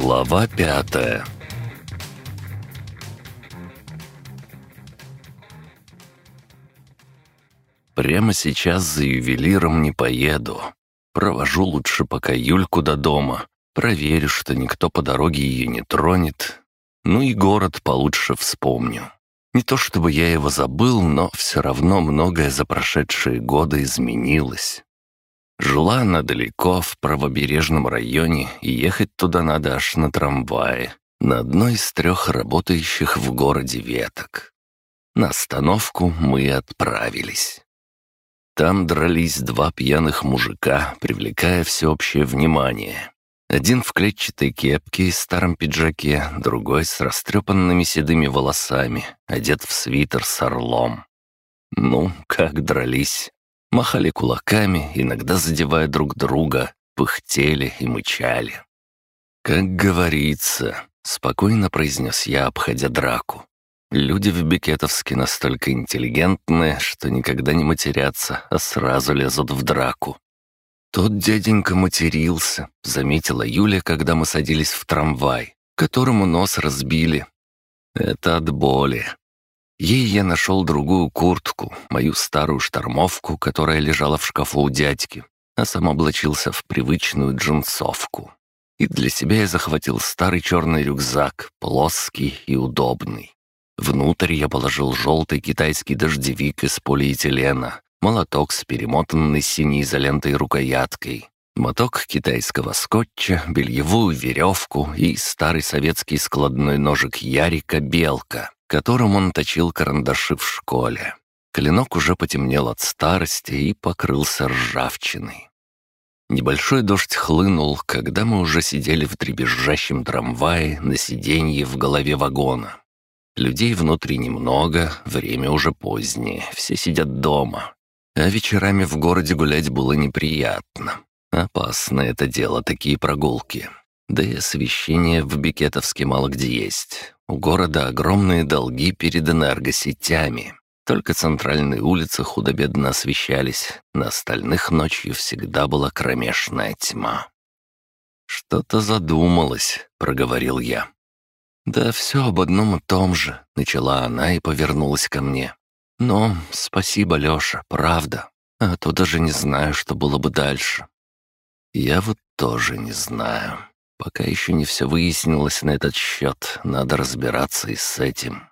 Глава пятая Прямо сейчас за ювелиром не поеду. Провожу лучше пока Юльку до дома. Проверю, что никто по дороге ее не тронет. Ну и город получше вспомню. Не то чтобы я его забыл, но все равно многое за прошедшие годы изменилось. Жила она далеко, в правобережном районе, и ехать туда надо аж на трамвае, на одной из трех работающих в городе веток. На остановку мы отправились. Там дрались два пьяных мужика, привлекая всеобщее внимание. Один в клетчатой кепке и старом пиджаке, другой с растрепанными седыми волосами, одет в свитер с орлом. Ну, как дрались. Махали кулаками, иногда задевая друг друга, пыхтели и мычали. «Как говорится», — спокойно произнес я, обходя драку. «Люди в Бекетовске настолько интеллигентные, что никогда не матерятся, а сразу лезут в драку». «Тот дяденька матерился», — заметила Юля, когда мы садились в трамвай, которому нос разбили. «Это от боли. Ей я нашел другую куртку, мою старую штормовку, которая лежала в шкафу у дядьки, а сам облачился в привычную джинсовку. И для себя я захватил старый черный рюкзак, плоский и удобный. Внутрь я положил желтый китайский дождевик из полиэтилена, молоток с перемотанной синей изолентой рукояткой, моток китайского скотча, бельевую веревку и старый советский складной ножик Ярика «Белка», которым он точил карандаши в школе. Клинок уже потемнел от старости и покрылся ржавчиной. Небольшой дождь хлынул, когда мы уже сидели в дребезжащем трамвае на сиденье в голове вагона. Людей внутри немного, время уже позднее, все сидят дома. А вечерами в городе гулять было неприятно. Опасно это дело, такие прогулки. Да и освещение в Бикетовске мало где есть. У города огромные долги перед энергосетями. Только центральные улицы худо-бедно освещались, на остальных ночью всегда была кромешная тьма. «Что-то задумалось», — проговорил я. «Да все об одном и том же», — начала она и повернулась ко мне. «Но спасибо, Леша, правда. А то даже не знаю, что было бы дальше». «Я вот тоже не знаю». Пока еще не все выяснилось на этот счет, надо разбираться и с этим.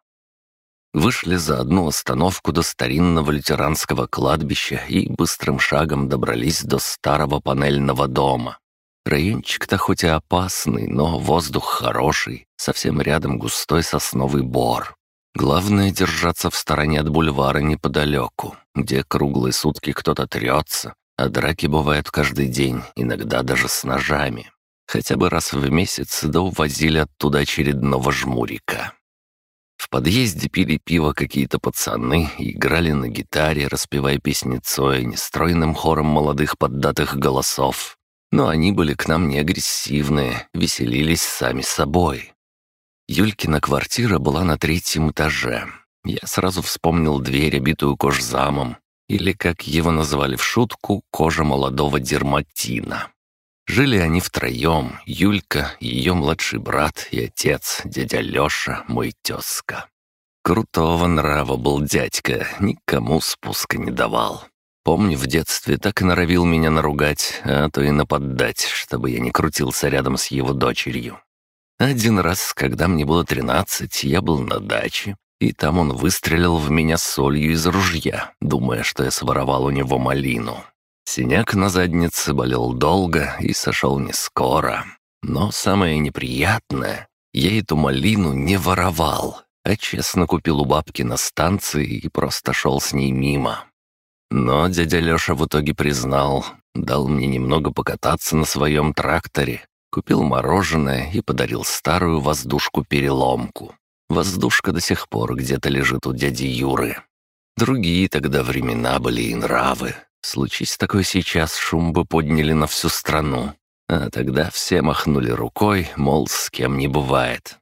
Вышли за одну остановку до старинного лютеранского кладбища и быстрым шагом добрались до старого панельного дома. Райончик-то хоть и опасный, но воздух хороший, совсем рядом густой сосновый бор. Главное — держаться в стороне от бульвара неподалеку, где круглые сутки кто-то трется, а драки бывают каждый день, иногда даже с ножами. Хотя бы раз в месяц да увозили оттуда очередного жмурика. В подъезде пили пиво какие-то пацаны играли на гитаре, распевая песни Цоя нестройным хором молодых поддатых голосов. Но они были к нам не агрессивные, веселились сами собой. Юлькина квартира была на третьем этаже. Я сразу вспомнил дверь, обитую кожзамом, или, как его называли в шутку, кожа молодого дерматина. Жили они втроем, Юлька, ее младший брат и отец, дядя Леша, мой тезка. Крутого нрава был дядька, никому спуска не давал. Помню, в детстве так и норовил меня наругать, а то и наподдать, чтобы я не крутился рядом с его дочерью. Один раз, когда мне было тринадцать, я был на даче, и там он выстрелил в меня солью из ружья, думая, что я своровал у него малину. Синяк на заднице болел долго и сошел не скоро. Но самое неприятное, я эту малину не воровал, а честно купил у бабки на станции и просто шел с ней мимо. Но дядя Леша в итоге признал, дал мне немного покататься на своем тракторе, купил мороженое и подарил старую воздушку-переломку. Воздушка до сих пор где-то лежит у дяди Юры. Другие тогда времена были и нравы, Случись такое сейчас, шум бы подняли на всю страну. А тогда все махнули рукой, мол, с кем не бывает.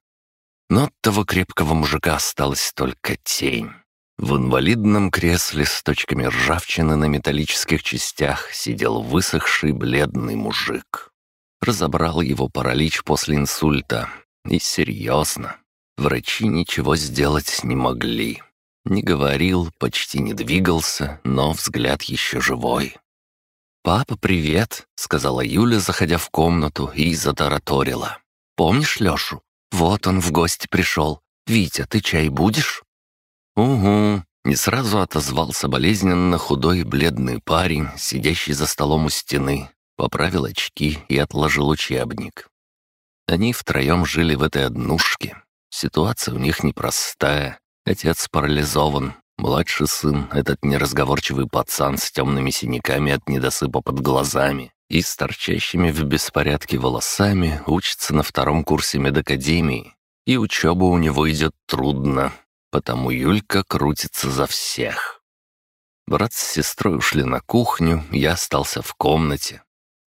Но от того крепкого мужика осталась только тень. В инвалидном кресле с точками ржавчины на металлических частях сидел высохший бледный мужик. Разобрал его паралич после инсульта. И серьезно. Врачи ничего сделать не могли. Не говорил, почти не двигался, но взгляд еще живой. «Папа, привет!» — сказала Юля, заходя в комнату, и затараторила. «Помнишь Лешу? Вот он в гости пришел. Витя, ты чай будешь?» «Угу», — не сразу отозвался болезненно худой бледный парень, сидящий за столом у стены, поправил очки и отложил учебник. Они втроем жили в этой однушке. Ситуация у них непростая. Отец парализован, младший сын, этот неразговорчивый пацан с темными синяками от недосыпа под глазами и с торчащими в беспорядке волосами, учится на втором курсе медакадемии. И учеба у него идет трудно, потому Юлька крутится за всех. Брат с сестрой ушли на кухню, я остался в комнате.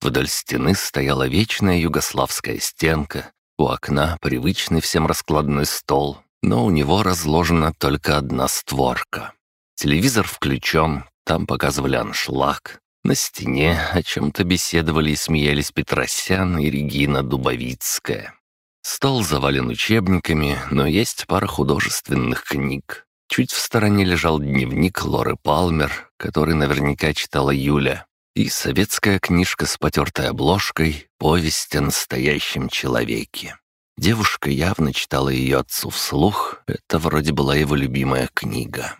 Вдоль стены стояла вечная югославская стенка, у окна привычный всем раскладной стол, но у него разложена только одна створка. Телевизор включен, там показывали аншлаг. На стене о чем-то беседовали и смеялись Петросян и Регина Дубовицкая. Стол завален учебниками, но есть пара художественных книг. Чуть в стороне лежал дневник Лоры Палмер, который наверняка читала Юля, и советская книжка с потертой обложкой «Повесть о настоящем человеке». Девушка явно читала ее отцу вслух, это вроде была его любимая книга.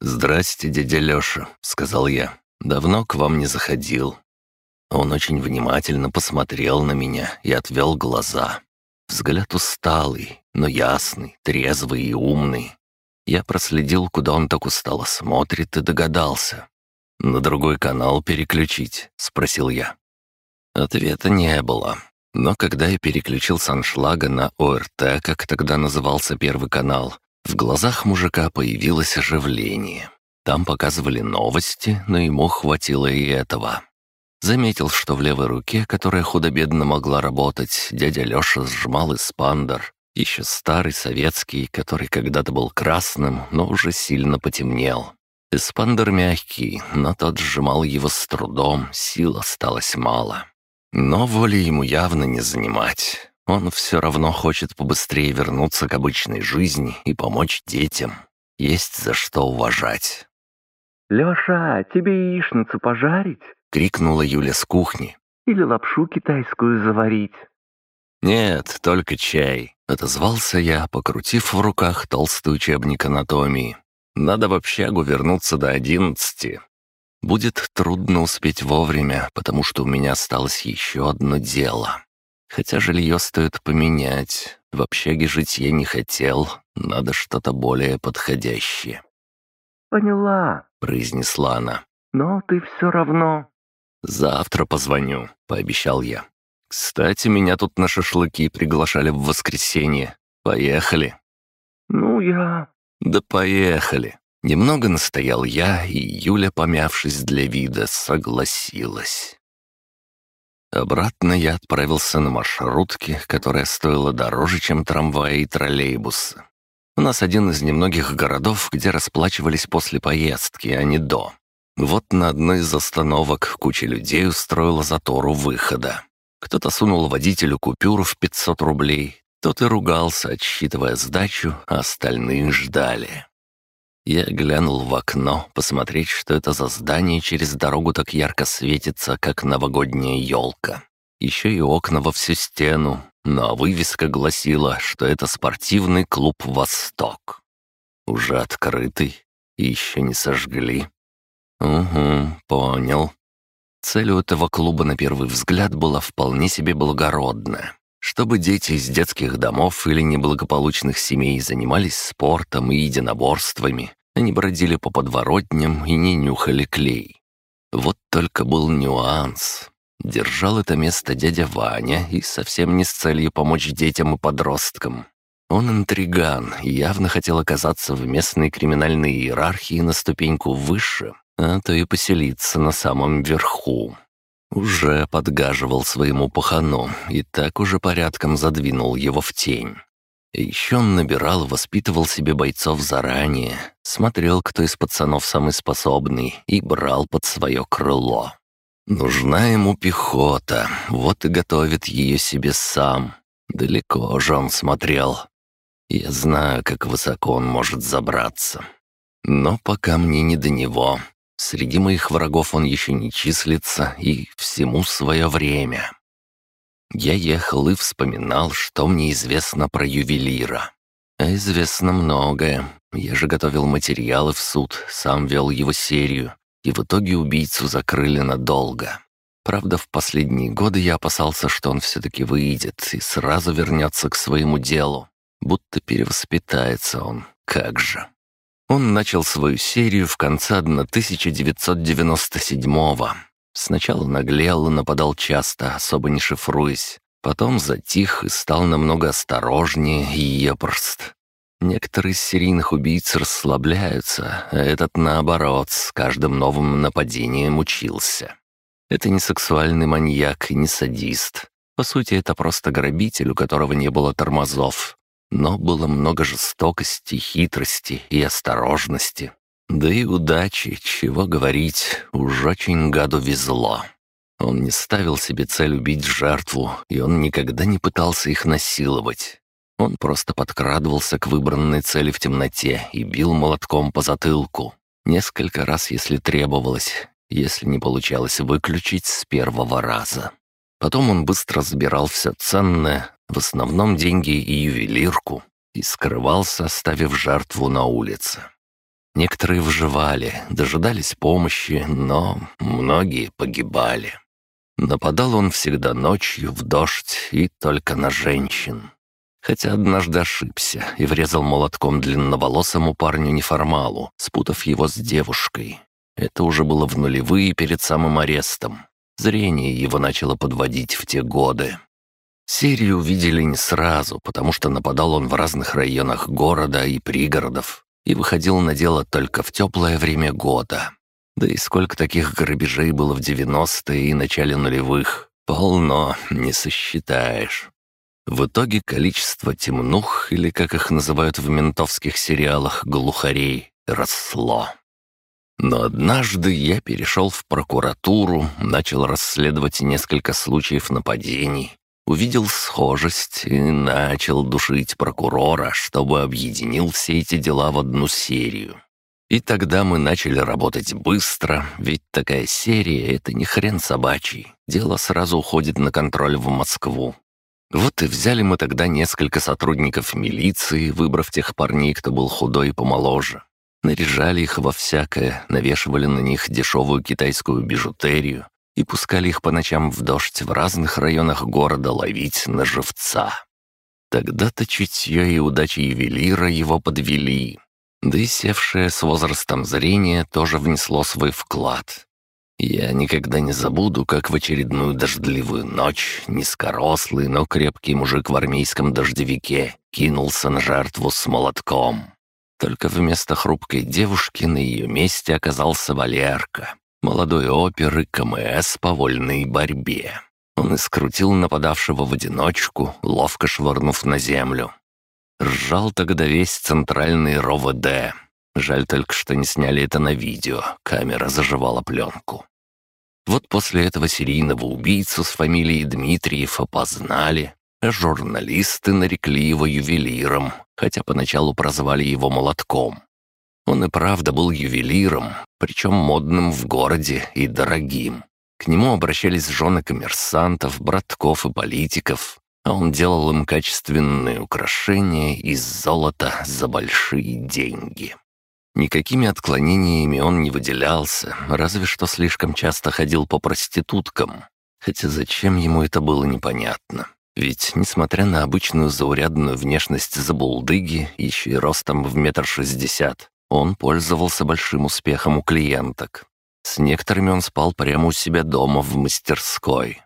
«Здрасте, дядя Леша», — сказал я. «Давно к вам не заходил». Он очень внимательно посмотрел на меня и отвел глаза. Взгляд усталый, но ясный, трезвый и умный. Я проследил, куда он так устало смотрит, и догадался. «На другой канал переключить?» — спросил я. Ответа не было. Но когда я переключил с аншлага на ОРТ, как тогда назывался первый канал, в глазах мужика появилось оживление. Там показывали новости, но ему хватило и этого. Заметил, что в левой руке, которая худо-бедно могла работать, дядя Леша сжимал эспандер, еще старый советский, который когда-то был красным, но уже сильно потемнел. Эспандер мягкий, но тот сжимал его с трудом, сил осталось мало. Но воли ему явно не занимать. Он все равно хочет побыстрее вернуться к обычной жизни и помочь детям. Есть за что уважать. «Леша, тебе яичницу пожарить?» — крикнула Юля с кухни. «Или лапшу китайскую заварить?» «Нет, только чай», — отозвался я, покрутив в руках толстый учебник анатомии. Надо в общагу вернуться до одиннадцати. Будет трудно успеть вовремя, потому что у меня осталось еще одно дело. Хотя жилье стоит поменять. В общаге жить я не хотел. Надо что-то более подходящее. «Поняла», — произнесла она. «Но ты все равно...» «Завтра позвоню», — пообещал я. «Кстати, меня тут на шашлыки приглашали в воскресенье. Поехали». «Ну, я...» «Да поехали!» Немного настоял я, и Юля, помявшись для вида, согласилась. Обратно я отправился на маршрутке, которая стоила дороже, чем трамваи и троллейбусы. У нас один из немногих городов, где расплачивались после поездки, а не до. Вот на одной из остановок куча людей устроила затор у выхода. Кто-то сунул водителю купюру в 500 рублей, тот и ругался, отсчитывая сдачу, а остальные ждали. Я глянул в окно, посмотреть, что это за здание через дорогу так ярко светится, как новогодняя елка. Еще и окна во всю стену, но вывеска гласила, что это спортивный клуб «Восток». Уже открытый и еще не сожгли. Угу, понял. Цель у этого клуба на первый взгляд была вполне себе благородная чтобы дети из детских домов или неблагополучных семей занимались спортом и единоборствами, они бродили по подворотням и не нюхали клей. Вот только был нюанс. Держал это место дядя Ваня и совсем не с целью помочь детям и подросткам. Он интриган и явно хотел оказаться в местной криминальной иерархии на ступеньку выше, а то и поселиться на самом верху. Уже подгаживал своему пахану и так уже порядком задвинул его в тень. еще он набирал воспитывал себе бойцов заранее, смотрел, кто из пацанов самый способный, и брал под свое крыло. Нужна ему пехота, вот и готовит ее себе сам. Далеко же он смотрел. Я знаю, как высоко он может забраться. Но пока мне не до него. Среди моих врагов он еще не числится, и всему свое время. Я ехал и вспоминал, что мне известно про ювелира. А известно многое. Я же готовил материалы в суд, сам вел его серию, и в итоге убийцу закрыли надолго. Правда, в последние годы я опасался, что он все-таки выйдет и сразу вернется к своему делу. Будто перевоспитается он, как же. Он начал свою серию в конце 1997-го. Сначала наглел и нападал часто, особо не шифруясь. Потом затих и стал намного осторожнее и епрст. Некоторые из серийных убийц расслабляются, а этот, наоборот, с каждым новым нападением учился. Это не сексуальный маньяк и не садист. По сути, это просто грабитель, у которого не было тормозов. Но было много жестокости, хитрости и осторожности. Да и удачи, чего говорить, уж очень гаду везло. Он не ставил себе цель убить жертву, и он никогда не пытался их насиловать. Он просто подкрадывался к выбранной цели в темноте и бил молотком по затылку. Несколько раз, если требовалось, если не получалось выключить с первого раза. Потом он быстро забирал все ценное, в основном деньги и ювелирку, и скрывался, оставив жертву на улице. Некоторые выживали, дожидались помощи, но многие погибали. Нападал он всегда ночью, в дождь и только на женщин. Хотя однажды ошибся и врезал молотком длинноволосому парню-неформалу, спутав его с девушкой. Это уже было в нулевые перед самым арестом. Зрение его начало подводить в те годы. Серию увидели не сразу, потому что нападал он в разных районах города и пригородов и выходил на дело только в теплое время года. Да и сколько таких грабежей было в 90-е и начале нулевых. Полно, не сосчитаешь. В итоге количество темнух, или как их называют в ментовских сериалах, глухарей, росло. Но однажды я перешел в прокуратуру, начал расследовать несколько случаев нападений, увидел схожесть и начал душить прокурора, чтобы объединил все эти дела в одну серию. И тогда мы начали работать быстро, ведь такая серия — это не хрен собачий. Дело сразу уходит на контроль в Москву. Вот и взяли мы тогда несколько сотрудников милиции, выбрав тех парней, кто был худой и помоложе. Наряжали их во всякое, навешивали на них дешевую китайскую бижутерию и пускали их по ночам в дождь в разных районах города ловить на живца. Тогда-то чутье и удача ювелира его подвели. Да и севшее с возрастом зрение тоже внесло свой вклад. Я никогда не забуду, как в очередную дождливую ночь низкорослый, но крепкий мужик в армейском дождевике кинулся на жертву с молотком. Только вместо хрупкой девушки на ее месте оказался Валерка, молодой опер и КМС по вольной борьбе. Он искрутил нападавшего в одиночку, ловко швырнув на землю. Ржал тогда весь центральный РОВД. Жаль только, что не сняли это на видео, камера заживала пленку. Вот после этого серийного убийцу с фамилией Дмитриев опознали, а журналисты нарекли его ювелиром, хотя поначалу прозвали его молотком. Он и правда был ювелиром, причем модным в городе и дорогим. К нему обращались жены коммерсантов, братков и политиков, а он делал им качественные украшения из золота за большие деньги. Никакими отклонениями он не выделялся, разве что слишком часто ходил по проституткам. Хотя зачем ему это было непонятно. Ведь, несмотря на обычную заурядную внешность забулдыги, еще и ростом в метр шестьдесят, он пользовался большим успехом у клиенток. С некоторыми он спал прямо у себя дома в мастерской.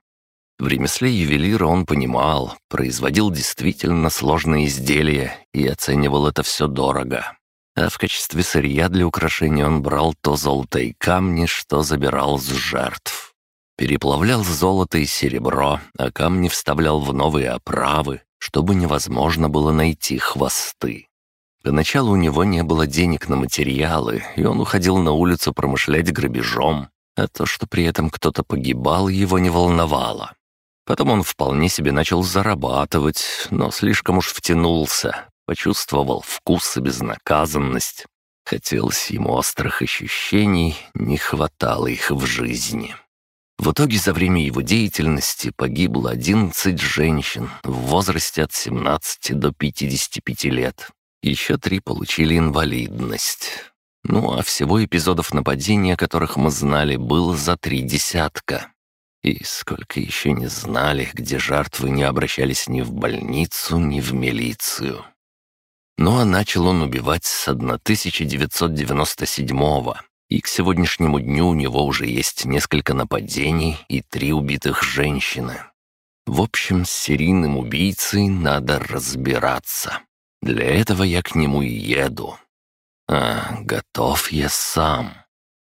В ремесле ювелира он понимал, производил действительно сложные изделия и оценивал это все дорого. А в качестве сырья для украшения он брал то золото и камни, что забирал с жертв. Переплавлял золото и серебро, а камни вставлял в новые оправы, чтобы невозможно было найти хвосты. Поначалу у него не было денег на материалы, и он уходил на улицу промышлять грабежом. а то, что при этом кто-то погибал, его не волновало. Потом он вполне себе начал зарабатывать, но слишком уж втянулся, почувствовал вкус и безнаказанность. Хотелось ему острых ощущений, не хватало их в жизни. В итоге за время его деятельности погибло 11 женщин в возрасте от 17 до 55 лет. Еще три получили инвалидность. Ну а всего эпизодов нападения, которых мы знали, было за три десятка. И сколько еще не знали, где жертвы не обращались ни в больницу, ни в милицию. Ну а начал он убивать с 1997-го, и к сегодняшнему дню у него уже есть несколько нападений и три убитых женщины. В общем, с серийным убийцей надо разбираться. Для этого я к нему еду. А, готов я сам.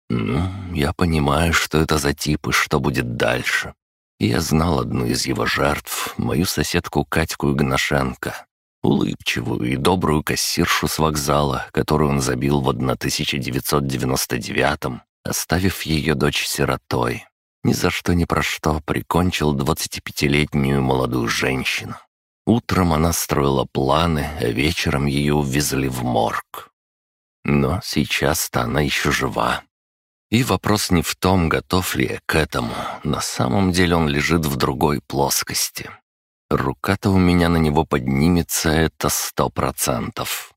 Ну, я понимаю, что это за тип и что будет дальше. Я знал одну из его жертв, мою соседку Катьку Игнашенко, улыбчивую и добрую кассиршу с вокзала, которую он забил в 1999-м, оставив ее дочь сиротой. Ни за что ни про что прикончил 25-летнюю молодую женщину. Утром она строила планы, а вечером ее увезли в морг. Но сейчас-то она еще жива. И вопрос не в том, готов ли я к этому. На самом деле он лежит в другой плоскости. Рука-то у меня на него поднимется, это сто процентов.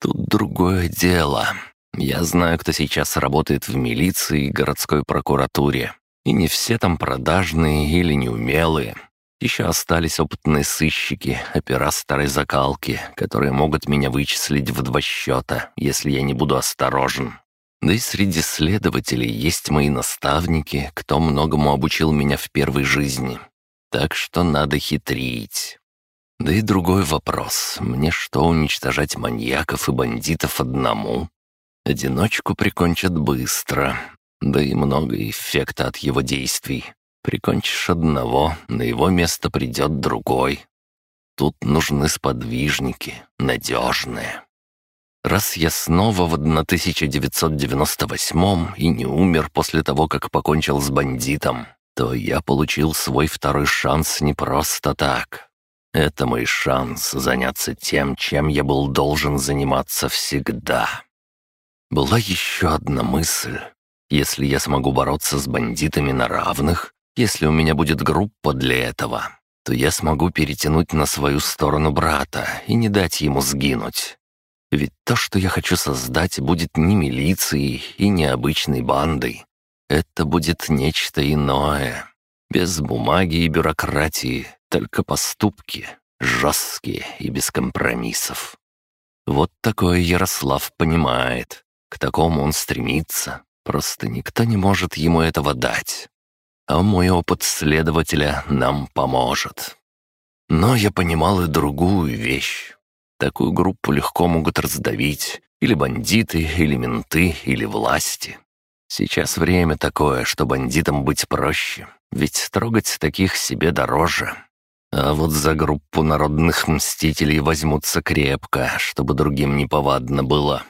Тут другое дело. Я знаю, кто сейчас работает в милиции и городской прокуратуре. И не все там продажные или неумелые. Еще остались опытные сыщики, опера старой закалки, которые могут меня вычислить в два счета, если я не буду осторожен. Да и среди следователей есть мои наставники, кто многому обучил меня в первой жизни. Так что надо хитрить. Да и другой вопрос. Мне что, уничтожать маньяков и бандитов одному? Одиночку прикончат быстро. Да и много эффекта от его действий. Прикончишь одного, на его место придет другой. Тут нужны сподвижники, надежные. Раз я снова в 1998 и не умер после того, как покончил с бандитом, то я получил свой второй шанс не просто так. Это мой шанс заняться тем, чем я был должен заниматься всегда. Была еще одна мысль. Если я смогу бороться с бандитами на равных, если у меня будет группа для этого, то я смогу перетянуть на свою сторону брата и не дать ему сгинуть. Ведь то, что я хочу создать, будет не милицией и не обычной бандой. Это будет нечто иное. Без бумаги и бюрократии, только поступки, жесткие и без компромиссов. Вот такое Ярослав понимает. К такому он стремится. Просто никто не может ему этого дать а мой опыт следователя нам поможет. Но я понимал и другую вещь. Такую группу легко могут раздавить или бандиты, или менты, или власти. Сейчас время такое, что бандитам быть проще, ведь трогать таких себе дороже. А вот за группу народных мстителей возьмутся крепко, чтобы другим неповадно было.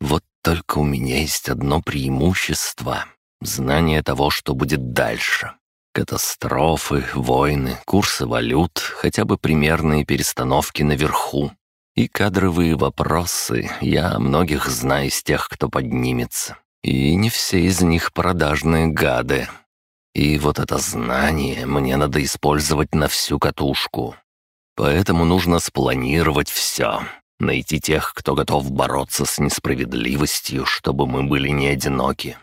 Вот только у меня есть одно преимущество. Знание того, что будет дальше. Катастрофы, войны, курсы валют, хотя бы примерные перестановки наверху. И кадровые вопросы, я многих знаю из тех, кто поднимется. И не все из них продажные гады. И вот это знание мне надо использовать на всю катушку. Поэтому нужно спланировать все. Найти тех, кто готов бороться с несправедливостью, чтобы мы были не одиноки.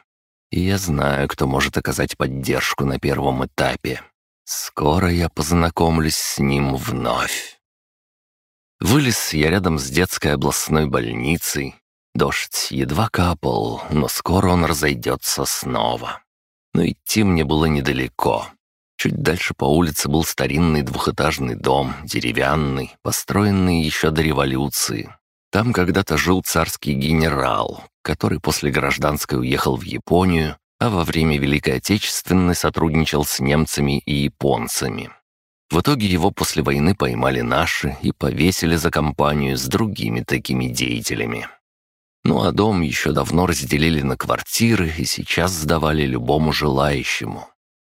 И я знаю, кто может оказать поддержку на первом этапе. Скоро я познакомлюсь с ним вновь. Вылез я рядом с детской областной больницей. Дождь едва капал, но скоро он разойдется снова. Но идти мне было недалеко. Чуть дальше по улице был старинный двухэтажный дом, деревянный, построенный еще до революции. Там когда-то жил царский генерал, который после гражданской уехал в Японию, а во время Великой Отечественной сотрудничал с немцами и японцами. В итоге его после войны поймали наши и повесили за компанию с другими такими деятелями. Ну а дом еще давно разделили на квартиры и сейчас сдавали любому желающему.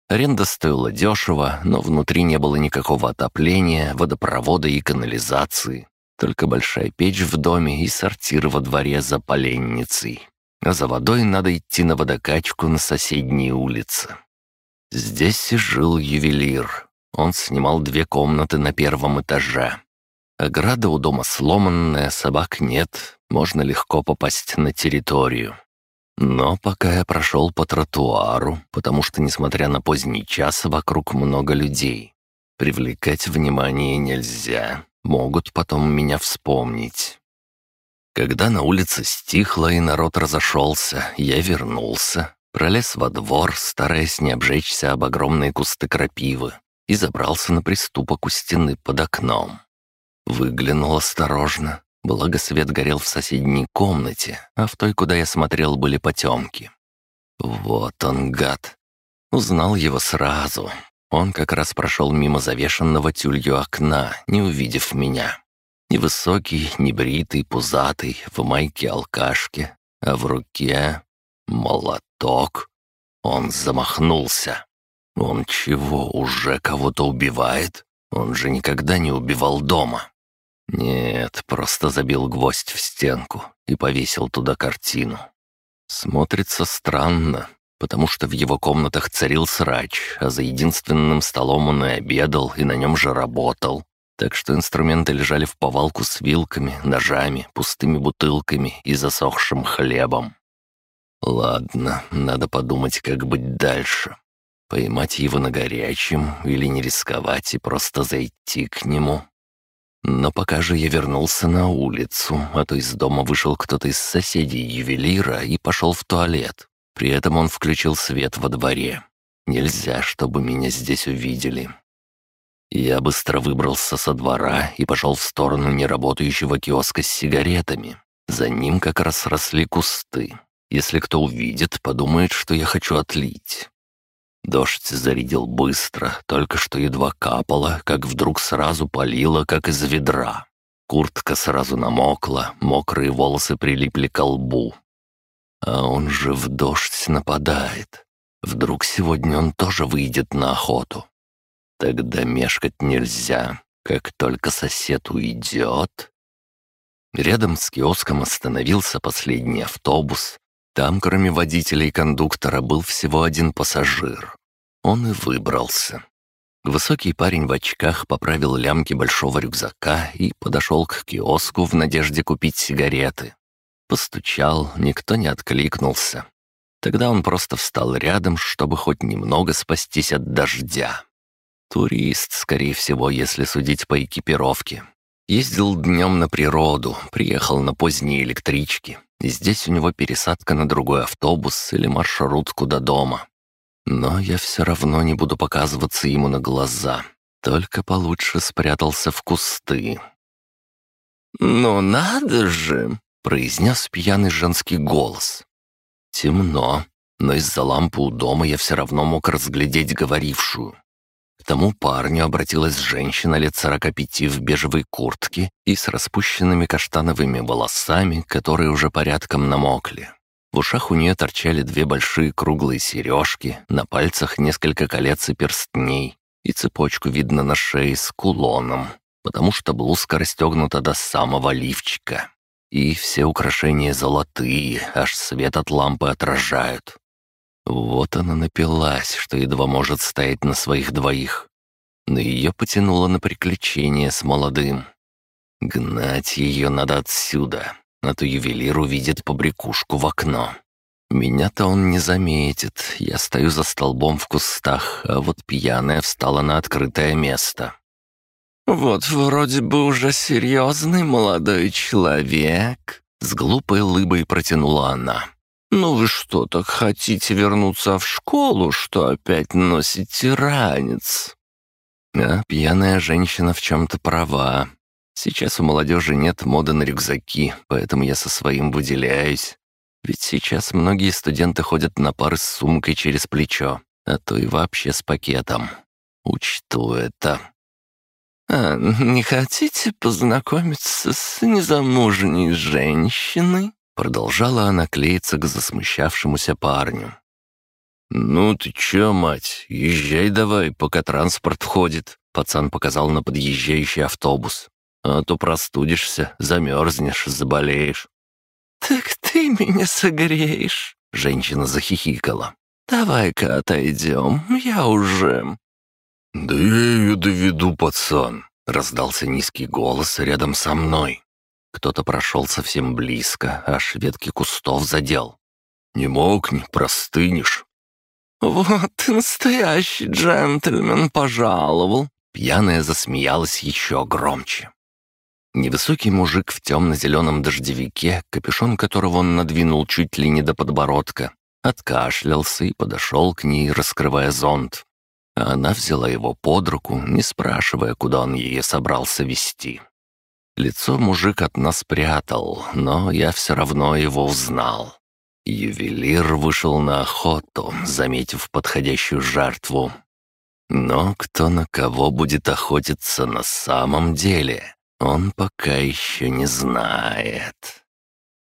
Аренда стоила дешево, но внутри не было никакого отопления, водопровода и канализации. Только большая печь в доме и сортир во дворе за поленницей. А за водой надо идти на водокачку на соседние улицы. Здесь и жил ювелир. Он снимал две комнаты на первом этаже. Ограда у дома сломанная, собак нет, можно легко попасть на территорию. Но пока я прошел по тротуару, потому что, несмотря на поздний час, вокруг много людей. Привлекать внимание нельзя, могут потом меня вспомнить. Когда на улице стихло и народ разошелся, я вернулся, пролез во двор, стараясь не обжечься об огромные кусты крапивы, и забрался на приступок у стены под окном. Выглянул осторожно. Благо свет горел в соседней комнате, а в той, куда я смотрел, были потемки. Вот он, гад. Узнал его сразу. Он как раз прошел мимо завешенного тюлью окна, не увидев меня. Невысокий, небритый, пузатый, в майке-алкашке, а в руке молоток. Он замахнулся. Он чего, уже кого-то убивает? Он же никогда не убивал дома. Нет, просто забил гвоздь в стенку и повесил туда картину. Смотрится странно, потому что в его комнатах царил срач, а за единственным столом он и обедал, и на нем же работал. Так что инструменты лежали в повалку с вилками, ножами, пустыми бутылками и засохшим хлебом. Ладно, надо подумать, как быть дальше. Поймать его на горячем или не рисковать и просто зайти к нему. Но пока же я вернулся на улицу, а то из дома вышел кто-то из соседей ювелира и пошел в туалет. При этом он включил свет во дворе. Нельзя, чтобы меня здесь увидели. Я быстро выбрался со двора и пошел в сторону неработающего киоска с сигаретами. За ним как раз росли кусты. Если кто увидит, подумает, что я хочу отлить. Дождь зарядил быстро, только что едва капало, как вдруг сразу полило, как из ведра. Куртка сразу намокла, мокрые волосы прилипли к лбу. А он же в дождь нападает. Вдруг сегодня он тоже выйдет на охоту. Тогда мешкать нельзя. Как только сосед уйдет... Рядом с киоском остановился последний автобус, там, кроме водителя и кондуктора, был всего один пассажир. Он и выбрался. Высокий парень в очках поправил лямки большого рюкзака и подошел к киоску в надежде купить сигареты. Постучал, никто не откликнулся. Тогда он просто встал рядом, чтобы хоть немного спастись от дождя. Турист, скорее всего, если судить по экипировке. Ездил днем на природу, приехал на поздние электрички, здесь у него пересадка на другой автобус или маршрутку до дома. Но я все равно не буду показываться ему на глаза, только получше спрятался в кусты. «Ну надо же!» — произнес пьяный женский голос. Темно, но из-за лампы у дома я все равно мог разглядеть говорившую тому парню обратилась женщина лет сорока пяти в бежевой куртке и с распущенными каштановыми волосами, которые уже порядком намокли. В ушах у нее торчали две большие круглые сережки, на пальцах несколько колец и перстней, и цепочку видно на шее с кулоном, потому что блузка расстегнута до самого лифчика. И все украшения золотые, аж свет от лампы отражают. Вот она напилась, что едва может стоять на своих двоих. Но ее потянуло на приключение с молодым. Гнать ее надо отсюда, а то ювелир увидит побрякушку в окно. Меня-то он не заметит, я стою за столбом в кустах, а вот пьяная встала на открытое место. «Вот вроде бы уже серьезный молодой человек», — с глупой лыбой протянула она. «Ну вы что, так хотите вернуться в школу, что опять носите ранец?» А пьяная женщина в чем-то права. Сейчас у молодежи нет моды на рюкзаки, поэтому я со своим выделяюсь. Ведь сейчас многие студенты ходят на пары с сумкой через плечо, а то и вообще с пакетом. Учту это. «А не хотите познакомиться с незамужней женщиной?» Продолжала она клеиться к засмущавшемуся парню. «Ну ты чё, мать, езжай давай, пока транспорт входит», пацан показал на подъезжающий автобус. «А то простудишься, замерзнешь, заболеешь». «Так ты меня согреешь», — женщина захихикала. «Давай-ка отойдем, я уже...» «Да я ее доведу, пацан», — раздался низкий голос рядом со мной. Кто-то прошел совсем близко, аж ветки кустов задел. «Не мокни, простынешь». «Вот настоящий джентльмен пожаловал!» Пьяная засмеялась еще громче. Невысокий мужик в темно-зеленом дождевике, капюшон которого он надвинул чуть ли не до подбородка, откашлялся и подошел к ней, раскрывая зонт. А она взяла его под руку, не спрашивая, куда он ее собрался вести. Лицо мужик от нас прятал, но я все равно его узнал. Ювелир вышел на охоту, заметив подходящую жертву. Но кто на кого будет охотиться на самом деле, он пока еще не знает.